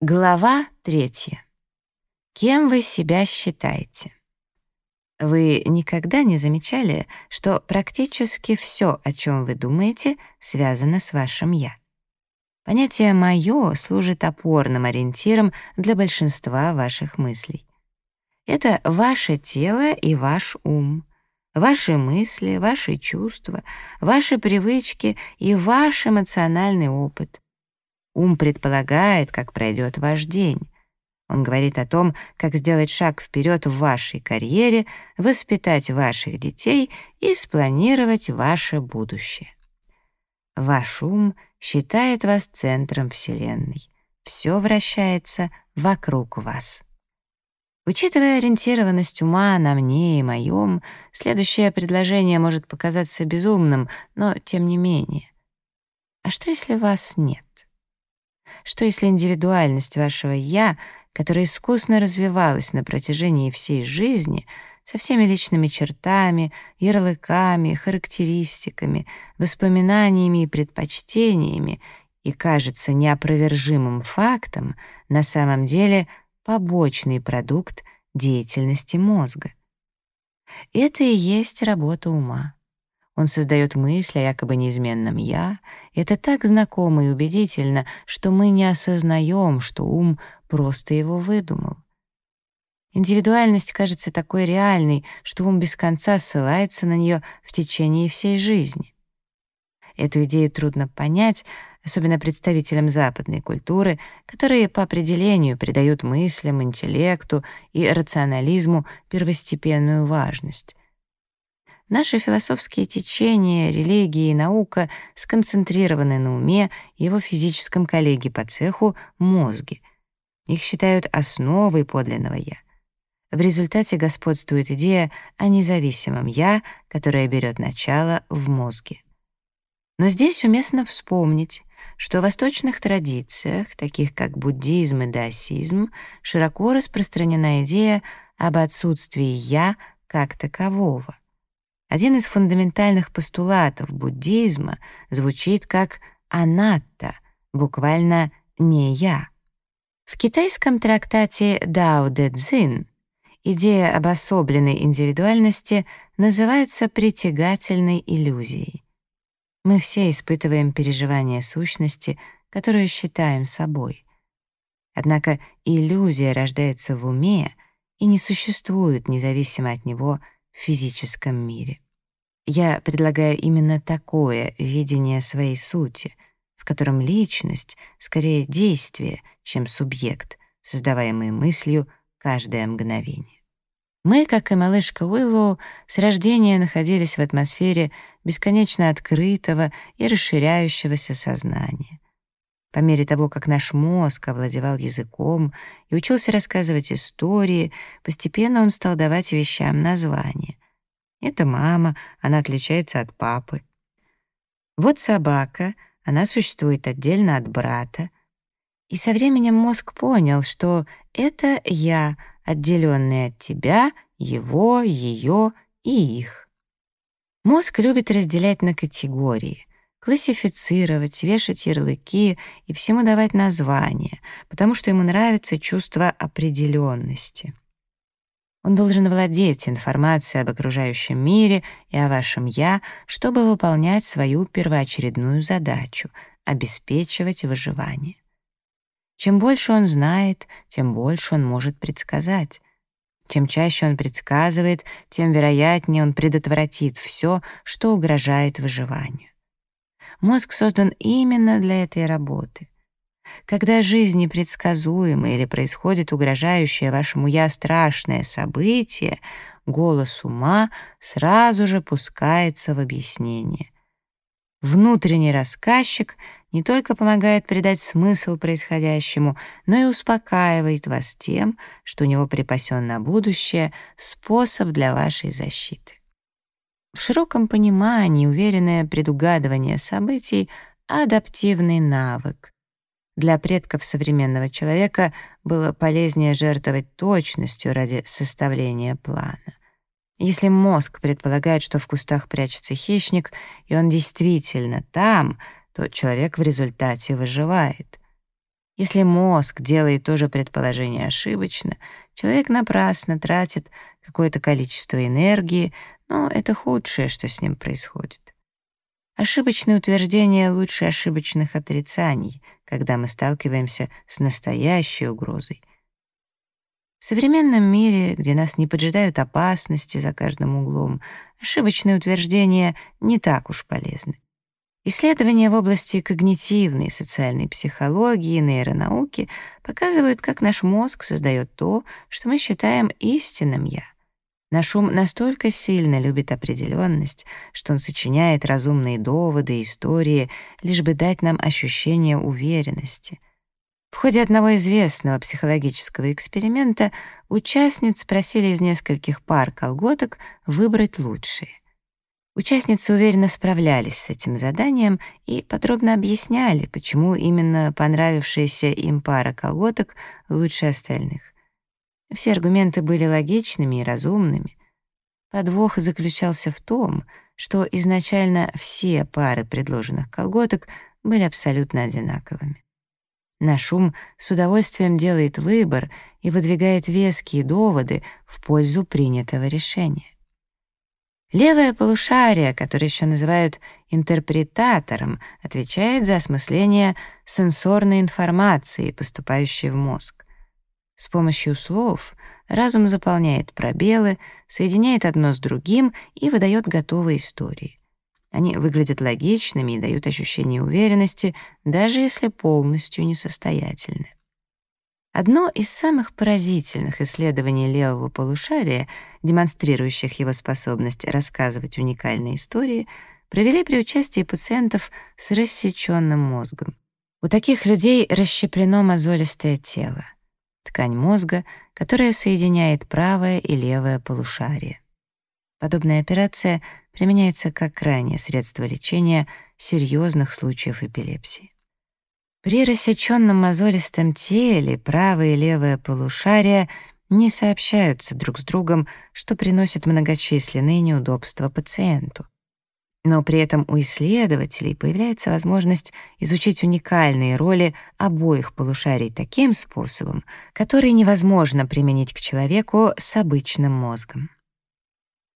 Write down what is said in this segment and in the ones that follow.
Глава третья. Кем вы себя считаете? Вы никогда не замечали, что практически все, о чем вы думаете, связано с вашим «я»? Понятие «моё» служит опорным ориентиром для большинства ваших мыслей. Это ваше тело и ваш ум, ваши мысли, ваши чувства, ваши привычки и ваш эмоциональный опыт — Ум предполагает, как пройдет ваш день. Он говорит о том, как сделать шаг вперед в вашей карьере, воспитать ваших детей и спланировать ваше будущее. Ваш ум считает вас центром Вселенной. Все вращается вокруг вас. Учитывая ориентированность ума на мне и моем, следующее предложение может показаться безумным, но тем не менее. А что, если вас нет? Что если индивидуальность вашего «я», которая искусно развивалась на протяжении всей жизни, со всеми личными чертами, ярлыками, характеристиками, воспоминаниями и предпочтениями и кажется неопровержимым фактом, на самом деле побочный продукт деятельности мозга. Это и есть работа ума. Он создает мысли о якобы неизменном «я». это так знакомо и убедительно, что мы не осознаем, что ум просто его выдумал. Индивидуальность кажется такой реальной, что ум без конца ссылается на нее в течение всей жизни. Эту идею трудно понять, особенно представителям западной культуры, которые по определению придают мыслям, интеллекту и рационализму первостепенную важность. Наши философские течения, религия и наука сконцентрированы на уме и его физическом коллеге по цеху — мозге. Их считают основой подлинного «я». В результате господствует идея о независимом «я», которая берет начало в мозге. Но здесь уместно вспомнить, что в восточных традициях, таких как буддизм и даосизм, широко распространена идея об отсутствии «я» как такового. Один из фундаментальных постулатов буддизма звучит как «анатта», буквально «не я». В китайском трактате «Дао Дэ Цзин» идея обособленной индивидуальности называется притягательной иллюзией. Мы все испытываем переживание сущности, которую считаем собой. Однако иллюзия рождается в уме и не существует независимо от него — в физическом мире. Я предлагаю именно такое видение своей сути, в котором личность скорее действие, чем субъект, создаваемый мыслью каждое мгновение. Мы, как и малышка Уиллоу, с рождения находились в атмосфере бесконечно открытого и расширяющегося сознания. По мере того, как наш мозг овладевал языком и учился рассказывать истории, постепенно он стал давать вещам названия. Это мама, она отличается от папы. Вот собака, она существует отдельно от брата. И со временем мозг понял, что это я, отделенный от тебя, его, ее и их. Мозг любит разделять на категории классифицировать, вешать ярлыки и всему давать названия, потому что ему нравится чувство определенности. Он должен владеть информацией об окружающем мире и о вашем «я», чтобы выполнять свою первоочередную задачу — обеспечивать выживание. Чем больше он знает, тем больше он может предсказать. Чем чаще он предсказывает, тем вероятнее он предотвратит все, что угрожает выживанию. Мозг создан именно для этой работы. Когда жизнь непредсказуема или происходит угрожающее вашему «я» страшное событие, голос ума сразу же пускается в объяснение. Внутренний рассказчик не только помогает придать смысл происходящему, но и успокаивает вас тем, что у него припасен на будущее способ для вашей защиты. В широком понимании уверенное предугадывание событий — адаптивный навык. Для предков современного человека было полезнее жертвовать точностью ради составления плана. Если мозг предполагает, что в кустах прячется хищник, и он действительно там, то человек в результате выживает. Если мозг делает то же предположение ошибочно, человек напрасно тратит какое-то количество энергии, но это худшее, что с ним происходит. Ошибочные утверждения лучше ошибочных отрицаний, когда мы сталкиваемся с настоящей угрозой. В современном мире, где нас не поджидают опасности за каждым углом, ошибочные утверждения не так уж полезны. Исследования в области когнитивной и социальной психологии и нейронауки показывают, как наш мозг создает то, что мы считаем истинным «я». Наш ум настолько сильно любит определенность, что он сочиняет разумные доводы и истории, лишь бы дать нам ощущение уверенности. В ходе одного известного психологического эксперимента участниц просили из нескольких пар колготок выбрать лучшие. Участницы уверенно справлялись с этим заданием и подробно объясняли, почему именно понравившаяся им пара колготок лучше остальных. Все аргументы были логичными и разумными. Подвох заключался в том, что изначально все пары предложенных колготок были абсолютно одинаковыми. Наш ум с удовольствием делает выбор и выдвигает веские доводы в пользу принятого решения. Левое полушарие, которое еще называют интерпретатором, отвечает за осмысление сенсорной информации, поступающей в мозг. С помощью слов разум заполняет пробелы, соединяет одно с другим и выдает готовые истории. Они выглядят логичными и дают ощущение уверенности, даже если полностью несостоятельны. Одно из самых поразительных исследований левого полушария, демонстрирующих его способность рассказывать уникальные истории, провели при участии пациентов с рассеченным мозгом. У таких людей расщеплено мозолистое тело ткань мозга, которая соединяет правое и левое полушарие. Подобная операция применяется как крайнее средство лечения серьезных случаев эпилепсии. При рассеченном мозолистом теле правое и левое полушария не сообщаются друг с другом, что приносит многочисленные неудобства пациенту. Но при этом у исследователей появляется возможность изучить уникальные роли обоих полушарий таким способом, который невозможно применить к человеку с обычным мозгом.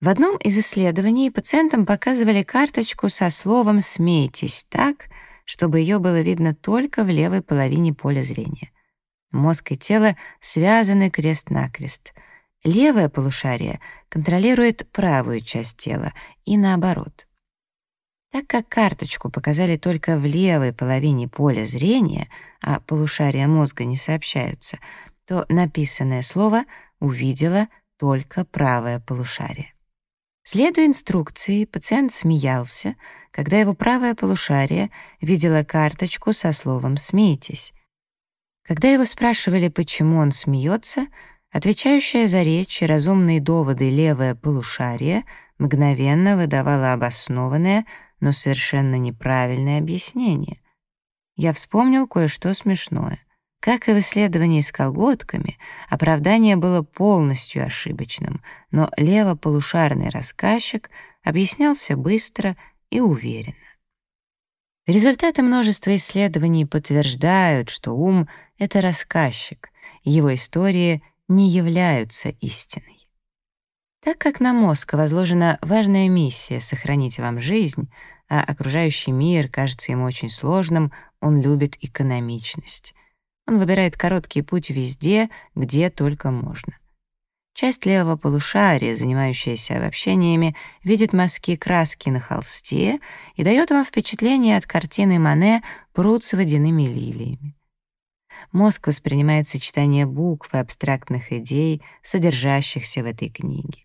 В одном из исследований пациентам показывали карточку со словом «смейтесь» так, чтобы ее было видно только в левой половине поля зрения. Мозг и тело связаны крест-накрест. Левое полушарие контролирует правую часть тела и наоборот — так как карточку показали только в левой половине поля зрения, а полушария мозга не сообщаются, то написанное слово увидела только правое полушарие. Следуя инструкции, пациент смеялся, когда его правое полушарие видело карточку со словом «смейтесь». Когда его спрашивали, почему он смеется, отвечающая за речь и разумные доводы левое полушарие мгновенно выдавало обоснованное, но совершенно неправильное объяснение. Я вспомнил кое-что смешное. Как и в исследовании с колготками, оправдание было полностью ошибочным, но левополушарный рассказчик объяснялся быстро и уверенно. Результаты множества исследований подтверждают, что ум — это рассказчик, его истории не являются истиной. Так как на мозг возложена важная миссия — сохранить вам жизнь, а окружающий мир кажется ему очень сложным, он любит экономичность. Он выбирает короткий путь везде, где только можно. Часть левого полушария, занимающаяся обобщениями, видит мазки краски на холсте и дает вам впечатление от картины Мане «Пруд с водяными лилиями». Мозг воспринимает сочетание букв и абстрактных идей, содержащихся в этой книге.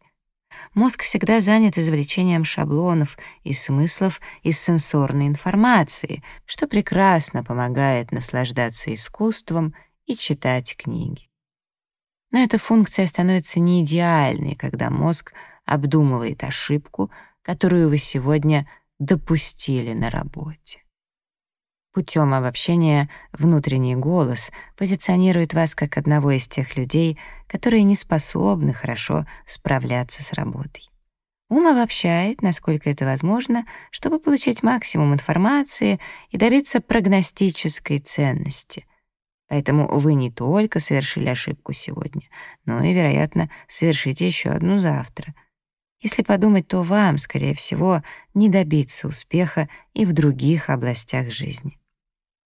Мозг всегда занят извлечением шаблонов и смыслов из сенсорной информации, что прекрасно помогает наслаждаться искусством и читать книги. Но эта функция становится не идеальной, когда мозг обдумывает ошибку, которую вы сегодня допустили на работе. Путем обобщения внутренний голос позиционирует вас как одного из тех людей, которые не способны хорошо справляться с работой. Ум обобщает, насколько это возможно, чтобы получить максимум информации и добиться прогностической ценности. Поэтому вы не только совершили ошибку сегодня, но и, вероятно, совершите еще одну завтра. Если подумать, то вам, скорее всего, не добиться успеха и в других областях жизни.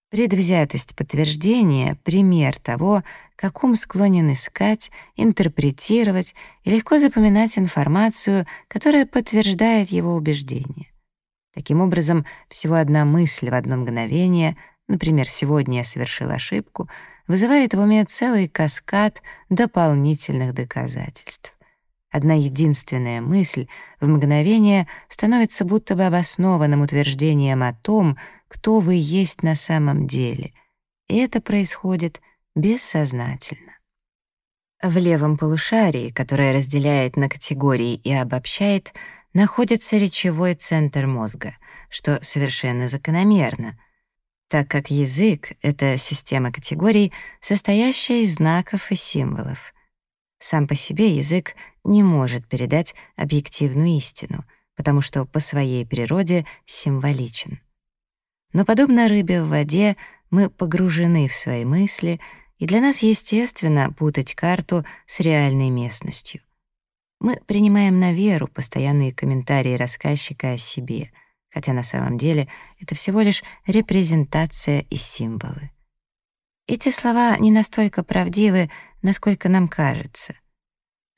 Предвзятость подтверждения — пример того, как ум склонен искать, интерпретировать и легко запоминать информацию, которая подтверждает его убеждения. Таким образом, всего одна мысль в одно мгновение, например, «сегодня я совершил ошибку», вызывает в уме целый каскад дополнительных доказательств. Одна единственная мысль в мгновение становится будто бы обоснованным утверждением о том, кто вы есть на самом деле, и это происходит бессознательно. В левом полушарии, которое разделяет на категории и обобщает, находится речевой центр мозга, что совершенно закономерно, так как язык — это система категорий, состоящая из знаков и символов. Сам по себе язык не может передать объективную истину, потому что по своей природе символичен. Но подобно рыбе в воде, мы погружены в свои мысли, и для нас естественно путать карту с реальной местностью. Мы принимаем на веру постоянные комментарии рассказчика о себе, хотя на самом деле это всего лишь репрезентация и символы. Эти слова не настолько правдивы, насколько нам кажется.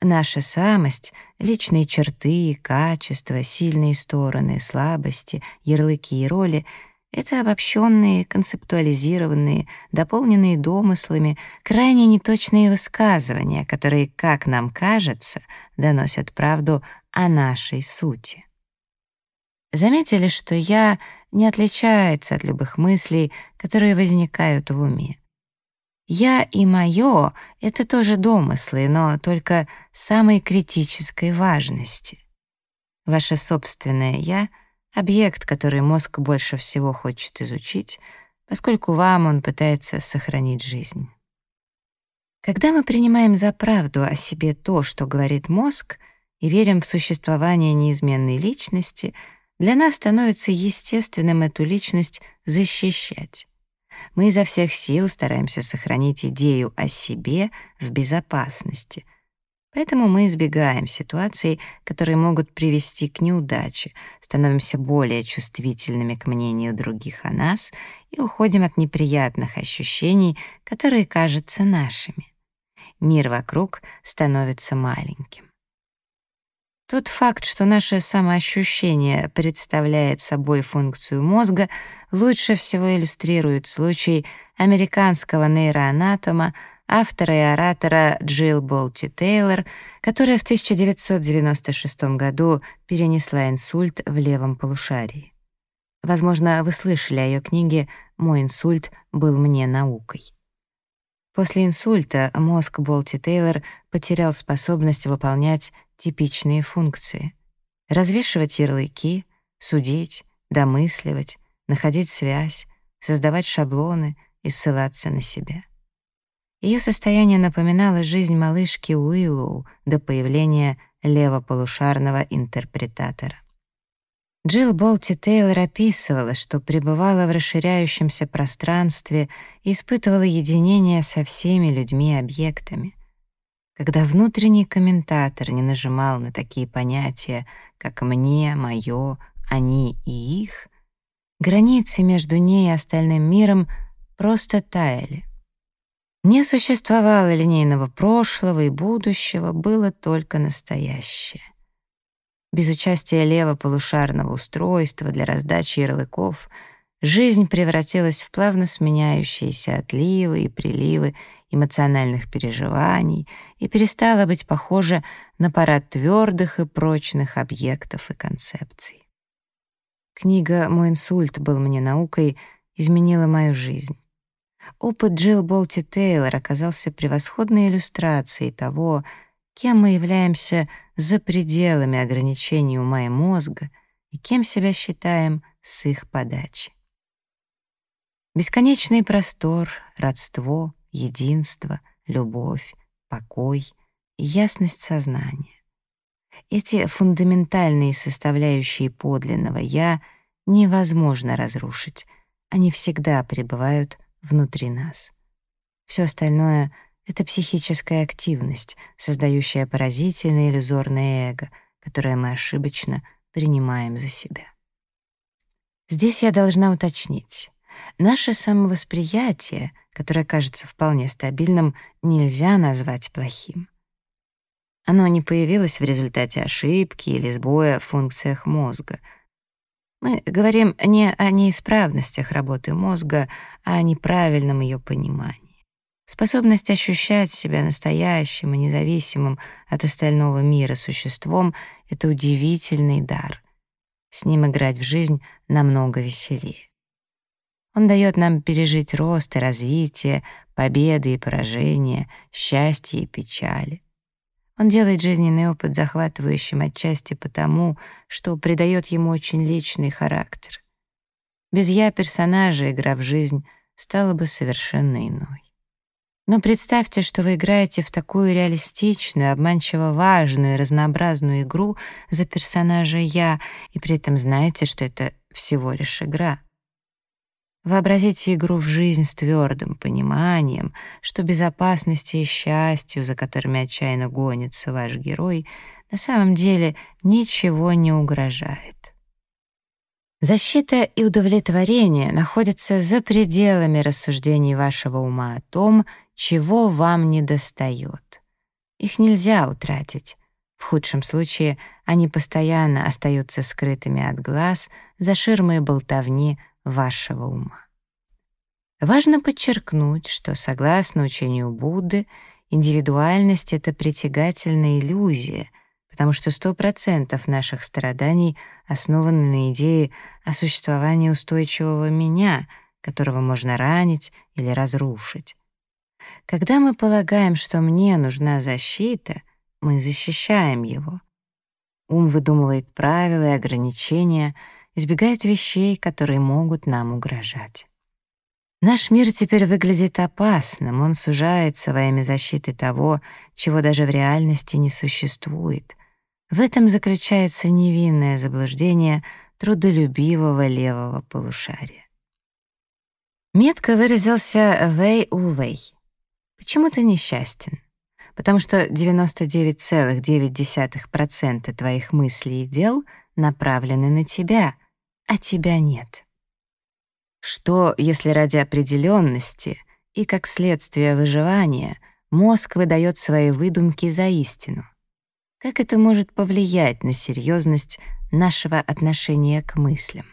Наша самость, личные черты, качества, сильные стороны, слабости, ярлыки и роли — это обобщенные, концептуализированные, дополненные домыслами, крайне неточные высказывания, которые, как нам кажется, доносят правду о нашей сути. Заметили, что «я» не отличается от любых мыслей, которые возникают в уме. «Я» и «моё» — это тоже домыслы, но только самой критической важности. Ваше собственное «я» — объект, который мозг больше всего хочет изучить, поскольку вам он пытается сохранить жизнь. Когда мы принимаем за правду о себе то, что говорит мозг, и верим в существование неизменной личности, для нас становится естественным эту личность защищать. Мы изо всех сил стараемся сохранить идею о себе в безопасности, Поэтому мы избегаем ситуаций, которые могут привести к неудаче, становимся более чувствительными к мнению других о нас и уходим от неприятных ощущений, которые кажутся нашими. Мир вокруг становится маленьким. Тот факт, что наше самоощущение представляет собой функцию мозга, лучше всего иллюстрирует случай американского нейроанатома автора и оратора Джилл Болти Тейлор, которая в 1996 году перенесла инсульт в левом полушарии. Возможно, вы слышали о ее книге «Мой инсульт был мне наукой». После инсульта мозг Болти Тейлор потерял способность выполнять типичные функции — развешивать ярлыки, судить, домысливать, находить связь, создавать шаблоны и ссылаться на себя. Ее состояние напоминало жизнь малышки Уиллоу до появления левополушарного интерпретатора. Джилл Болти Тейлор описывала, что пребывала в расширяющемся пространстве и испытывала единение со всеми людьми и объектами. Когда внутренний комментатор не нажимал на такие понятия, как «мне», «моё», «они» и «их», границы между ней и остальным миром просто таяли. Не существовало линейного прошлого и будущего, было только настоящее. Без участия левополушарного устройства для раздачи ярлыков жизнь превратилась в плавно сменяющиеся отливы и приливы эмоциональных переживаний и перестала быть похожа на парад твердых и прочных объектов и концепций. Книга «Мой инсульт был мне наукой» изменила мою жизнь. Опыт Джилл Болти Тейлор оказался превосходной иллюстрацией того, кем мы являемся за пределами ограничений ума и мозга и кем себя считаем с их подачи. Бесконечный простор, родство, единство, любовь, покой и ясность сознания. Эти фундаментальные составляющие подлинного «я» невозможно разрушить, они всегда пребывают внутри нас. Все остальное — это психическая активность, создающая поразительное иллюзорное эго, которое мы ошибочно принимаем за себя. Здесь я должна уточнить. Наше самовосприятие, которое кажется вполне стабильным, нельзя назвать плохим. Оно не появилось в результате ошибки или сбоя в функциях мозга. Мы говорим не о неисправностях работы мозга, а о неправильном ее понимании. Способность ощущать себя настоящим и независимым от остального мира существом — это удивительный дар. С ним играть в жизнь намного веселее. Он дает нам пережить рост и развитие, победы и поражения, счастье и печали. Он делает жизненный опыт захватывающим отчасти потому, что придает ему очень личный характер. Без «я» персонажа игра в жизнь стала бы совершенно иной. Но представьте, что вы играете в такую реалистичную, обманчиво важную и разнообразную игру за персонажа «я», и при этом знаете, что это всего лишь игра. Вообразите игру в жизнь с твердым пониманием, что безопасности и счастью, за которыми отчаянно гонится ваш герой, на самом деле ничего не угрожает. Защита и удовлетворение находятся за пределами рассуждений вашего ума о том, чего вам недостает. Их нельзя утратить. В худшем случае они постоянно остаются скрытыми от глаз за ширмой болтовни вашего ума. Важно подчеркнуть, что, согласно учению Будды, индивидуальность — это притягательная иллюзия, потому что 100% наших страданий основаны на идее о существовании устойчивого «меня», которого можно ранить или разрушить. Когда мы полагаем, что мне нужна защита, мы защищаем его. Ум выдумывает правила и ограничения — избегает вещей, которые могут нам угрожать. Наш мир теперь выглядит опасным, он сужается во имя защиты того, чего даже в реальности не существует. В этом заключается невинное заблуждение трудолюбивого левого полушария. Метко выразился Вэй Увэй. Почему ты несчастен? Потому что 99,9% твоих мыслей и дел направлены на тебя, а тебя нет. Что, если ради определенности и как следствие выживания мозг выдает свои выдумки за истину? Как это может повлиять на серьезность нашего отношения к мыслям?